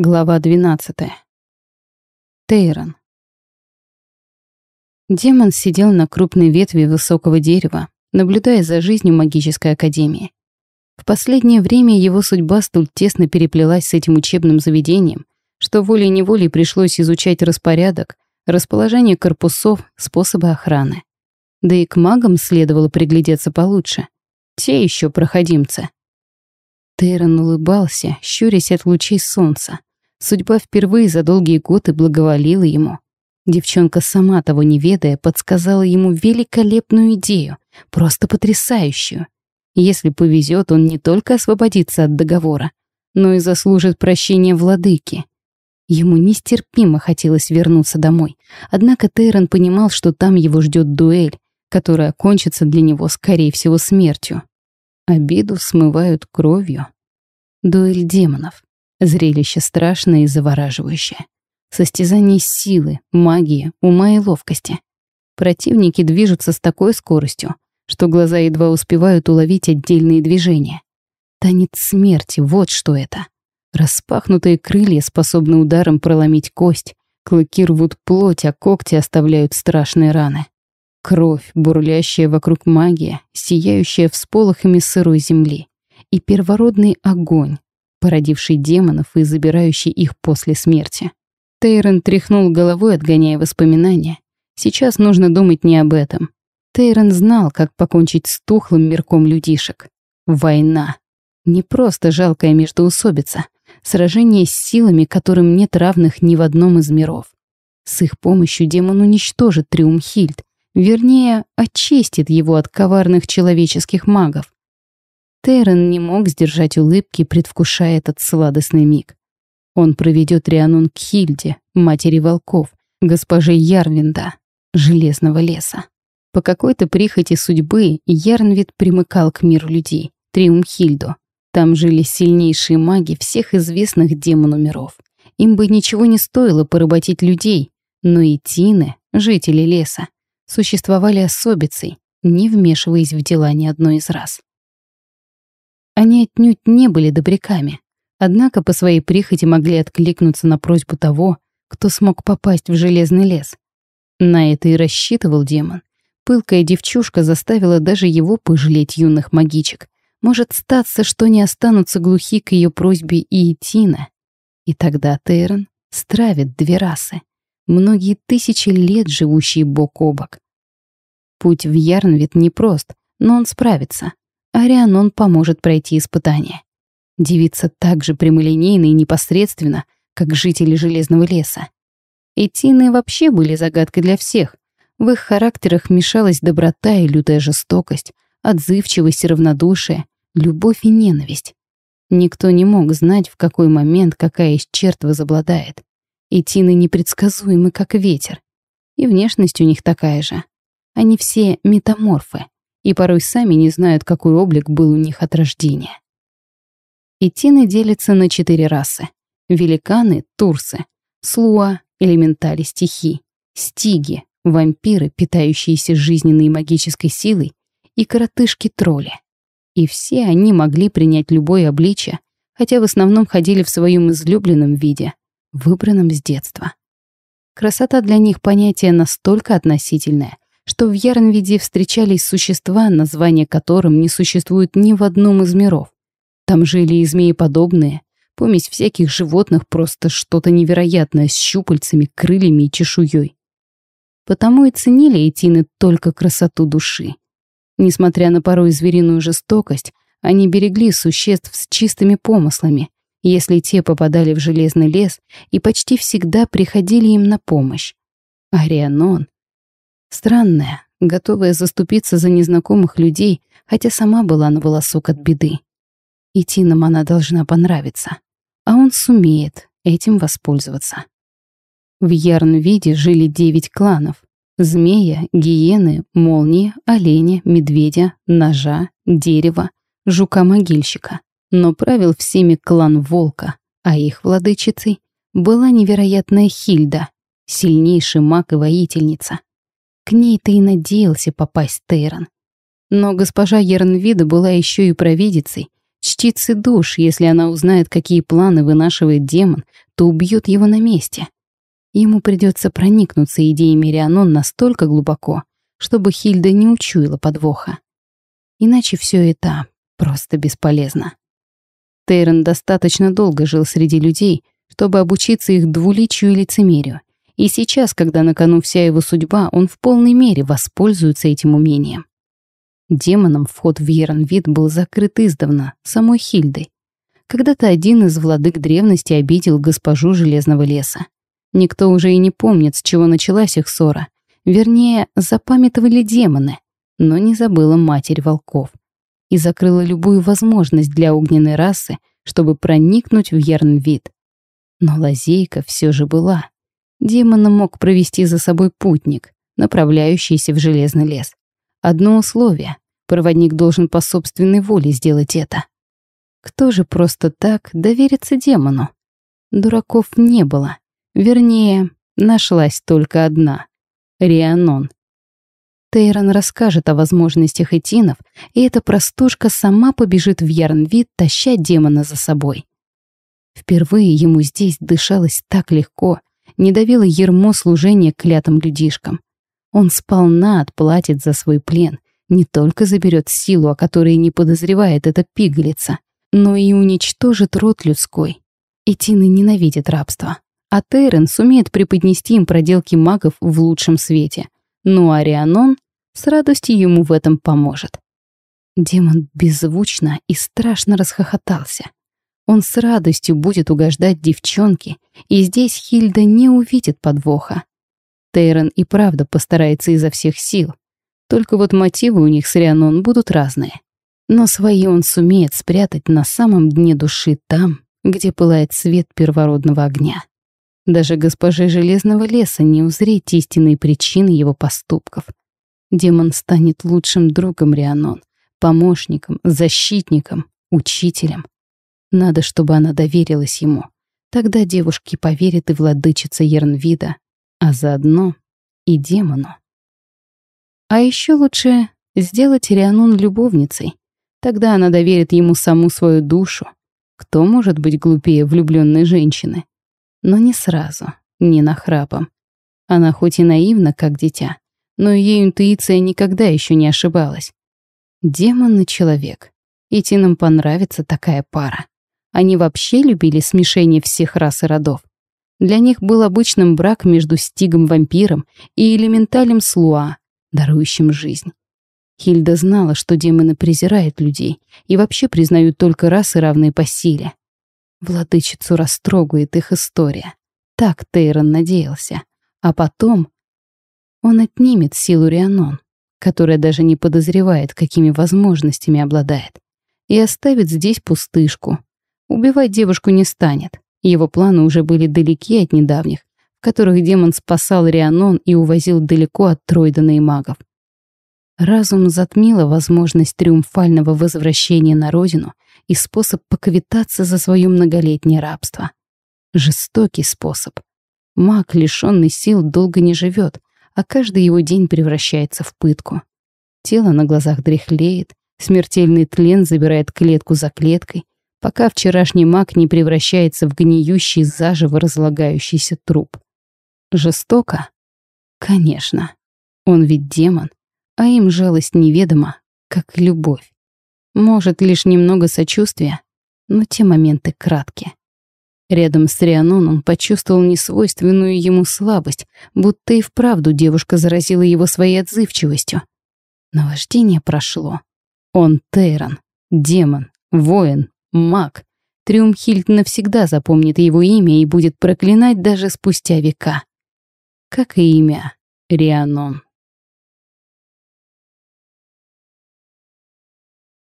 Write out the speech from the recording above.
Глава 12. Тейрон. Демон сидел на крупной ветви высокого дерева, наблюдая за жизнью магической академии. В последнее время его судьба столь тесно переплелась с этим учебным заведением, что волей-неволей пришлось изучать распорядок, расположение корпусов, способы охраны. Да и к магам следовало приглядеться получше. Те еще проходимцы. Тейрон улыбался, щурясь от лучей солнца. Судьба впервые за долгие годы благоволила ему. Девчонка, сама того не ведая, подсказала ему великолепную идею, просто потрясающую. Если повезет, он не только освободится от договора, но и заслужит прощения владыки. Ему нестерпимо хотелось вернуться домой, однако Тейрон понимал, что там его ждет дуэль, которая кончится для него, скорее всего, смертью. Обиду смывают кровью. Дуэль демонов. Зрелище страшное и завораживающее. Состязание силы, магии, ума и ловкости. Противники движутся с такой скоростью, что глаза едва успевают уловить отдельные движения. Танец смерти — вот что это. Распахнутые крылья способны ударом проломить кость, клыки рвут плоть, а когти оставляют страшные раны. Кровь, бурлящая вокруг магия, сияющая всполохами сырой земли. И первородный огонь, породивший демонов и забирающий их после смерти. Тейрон тряхнул головой, отгоняя воспоминания. Сейчас нужно думать не об этом. Тейрон знал, как покончить с тухлым мирком людишек. Война. Не просто жалкая междоусобица. Сражение с силами, которым нет равных ни в одном из миров. С их помощью демон уничтожит Триумхильд, вернее, очистит его от коварных человеческих магов. Террен не мог сдержать улыбки, предвкушая этот сладостный миг. Он проведет Рианун к Хильде, матери волков, госпоже Ярвинда, Железного леса. По какой-то прихоти судьбы Ярнвид примыкал к миру людей, Триумхильду. Там жили сильнейшие маги всех известных демону миров. Им бы ничего не стоило поработить людей, но и Тины, жители леса, существовали особицей, не вмешиваясь в дела ни одной из раз. Они отнюдь не были добряками, однако по своей прихоти могли откликнуться на просьбу того, кто смог попасть в железный лес. На это и рассчитывал демон. Пылкая девчушка заставила даже его пожалеть юных магичек. Может статься, что не останутся глухи к ее просьбе и Этина. И тогда Тейрон стравит две расы, многие тысячи лет живущие бок о бок. Путь в Ярнвит непрост, но он справится. Арианон поможет пройти испытание. Девица так же прямолинейна и непосредственно, как жители Железного леса. Этины вообще были загадкой для всех. В их характерах мешалась доброта и лютая жестокость, отзывчивость и равнодушие, любовь и ненависть. Никто не мог знать, в какой момент какая из черт возобладает. Этины непредсказуемы, как ветер. И внешность у них такая же. Они все метаморфы и порой сами не знают, какой облик был у них от рождения. Итины делятся на четыре расы. Великаны — турсы, слуа — элементали стихий, стиги — вампиры, питающиеся жизненной и магической силой, и коротышки-тролли. И все они могли принять любое обличие, хотя в основном ходили в своем излюбленном виде, выбранном с детства. Красота для них понятие настолько относительное, что в Ярнвиде встречались существа, названия которым не существует ни в одном из миров. Там жили и змееподобные, помесь всяких животных, просто что-то невероятное с щупальцами, крыльями и чешуей. Потому и ценили этины только красоту души. Несмотря на порой звериную жестокость, они берегли существ с чистыми помыслами, если те попадали в железный лес и почти всегда приходили им на помощь. Арианон Странная, готовая заступиться за незнакомых людей, хотя сама была на волосок от беды. И Тинам она должна понравиться. А он сумеет этим воспользоваться. В Ярнвиде жили девять кланов. Змея, гиены, молнии, оленя, медведя, ножа, дерева, жука-могильщика. Но правил всеми клан Волка, а их владычицей была невероятная Хильда, сильнейший маг и воительница. К ней-то и надеялся попасть Тейрон. Но госпожа Ернвида была еще и провидицей, чтицы душ, если она узнает, какие планы вынашивает демон, то убьет его на месте. Ему придется проникнуться идеями Рианон настолько глубоко, чтобы Хильда не учуяла подвоха. Иначе все это просто бесполезно. Тейрон достаточно долго жил среди людей, чтобы обучиться их двуличию и лицемерию. И сейчас, когда на кону вся его судьба, он в полной мере воспользуется этим умением. Демоном вход в Ернвид был закрыт издавна, самой Хильдой. Когда-то один из владык древности обидел госпожу Железного леса. Никто уже и не помнит, с чего началась их ссора. Вернее, запамятовали демоны, но не забыла матерь волков. И закрыла любую возможность для огненной расы, чтобы проникнуть в Ернвид. Но лазейка все же была. Демона мог провести за собой путник, направляющийся в Железный лес. Одно условие — проводник должен по собственной воле сделать это. Кто же просто так доверится демону? Дураков не было. Вернее, нашлась только одна — Рианон. Тейрон расскажет о возможностях этинов, и эта простушка сама побежит в Ярнвид, таща демона за собой. Впервые ему здесь дышалось так легко, не давило ермо служения клятым людишкам. Он сполна отплатит за свой плен, не только заберет силу, о которой не подозревает эта пигалица, но и уничтожит род людской. И Тина ненавидит рабство. А Тейрен сумеет преподнести им проделки магов в лучшем свете. Ну а Рианон с радостью ему в этом поможет. Демон беззвучно и страшно расхохотался. Он с радостью будет угождать девчонке, и здесь Хильда не увидит подвоха. Тейрон и правда постарается изо всех сил. Только вот мотивы у них с Рианон будут разные. Но свои он сумеет спрятать на самом дне души там, где пылает свет первородного огня. Даже госпоже Железного леса не узреть истинные причины его поступков. Демон станет лучшим другом Рианон, помощником, защитником, учителем. Надо, чтобы она доверилась ему. Тогда девушки поверят и владычица Ернвида, а заодно и демону. А еще лучше сделать Рианун любовницей. Тогда она доверит ему саму свою душу. Кто может быть глупее влюбленной женщины? Но не сразу, не нахрапом. Она хоть и наивна, как дитя, но ее интуиция никогда еще не ошибалась. Демон и человек. И Тинам понравится такая пара. Они вообще любили смешение всех рас и родов. Для них был обычным брак между стигом-вампиром и элементалем Слуа, дарующим жизнь. Хильда знала, что демоны презирают людей и вообще признают только расы, равные по силе. Владычицу растрогает их история. Так Тейрон надеялся. А потом он отнимет силу Рианон, которая даже не подозревает, какими возможностями обладает, и оставит здесь пустышку. Убивать девушку не станет, его планы уже были далеки от недавних, в которых демон спасал Рианон и увозил далеко от Тройдена и магов. Разум затмила возможность триумфального возвращения на родину и способ поквитаться за свое многолетнее рабство. Жестокий способ. Маг, лишенный сил, долго не живет, а каждый его день превращается в пытку. Тело на глазах дряхлеет, смертельный тлен забирает клетку за клеткой, пока вчерашний маг не превращается в гниющий, заживо разлагающийся труп. Жестоко? Конечно. Он ведь демон, а им жалость неведома, как любовь. Может, лишь немного сочувствия, но те моменты краткие. Рядом с Рианон он почувствовал несвойственную ему слабость, будто и вправду девушка заразила его своей отзывчивостью. Наваждение прошло. Он Тейрон, демон, воин, маг. Триумхильд навсегда запомнит его имя и будет проклинать даже спустя века. Как и имя Рианон.